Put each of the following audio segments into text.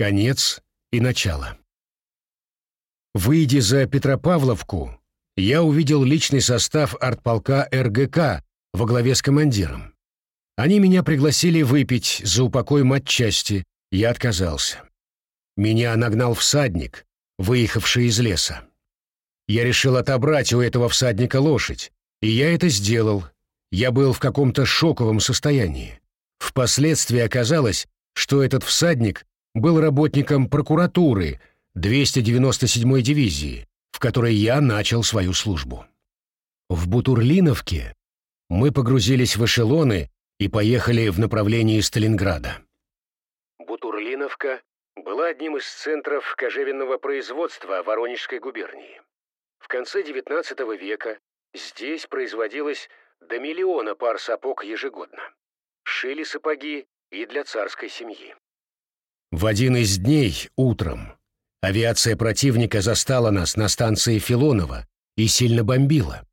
Конец и начало. Выйдя за Петропавловку, я увидел личный состав артполка РГК во главе с командиром. Они меня пригласили выпить за упокой матчасти, я отказался. Меня нагнал всадник, выехавший из леса. Я решил отобрать у этого всадника лошадь, и я это сделал. Я был в каком-то шоковом состоянии. Впоследствии оказалось, что этот всадник был работником прокуратуры 297-й дивизии, в которой я начал свою службу. В Бутурлиновке мы погрузились в эшелоны и поехали в направлении Сталинграда. Бутурлиновка была одним из центров кожевенного производства Воронежской губернии. В конце XIX века здесь производилось до миллиона пар сапог ежегодно. Шили сапоги и для царской семьи. В один из дней, утром, авиация противника застала нас на станции Филонова и сильно бомбила.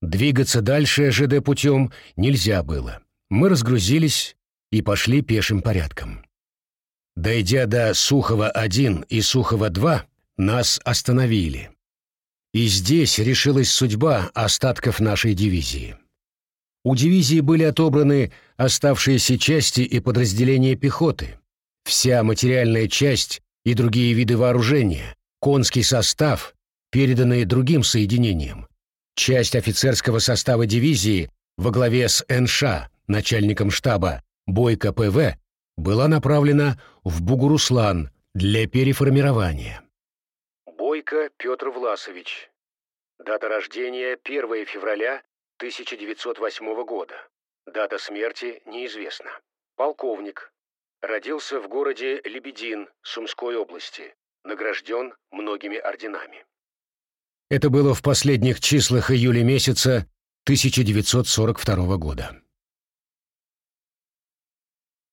Двигаться дальше ЖД путем нельзя было. Мы разгрузились и пошли пешим порядком. Дойдя до Сухова-1 и Сухова-2, нас остановили. И здесь решилась судьба остатков нашей дивизии. У дивизии были отобраны оставшиеся части и подразделения пехоты, вся материальная часть и другие виды вооружения, конский состав, переданные другим соединениям, часть офицерского состава дивизии во главе с НШ, начальником штаба Бойко ПВ, была направлена в Бугуруслан для переформирования. Бойко Петр Власович. Дата рождения 1 февраля 1908 года. Дата смерти неизвестна. Полковник. Родился в городе Лебедин Сумской области. Награжден многими орденами. Это было в последних числах июля месяца 1942 года.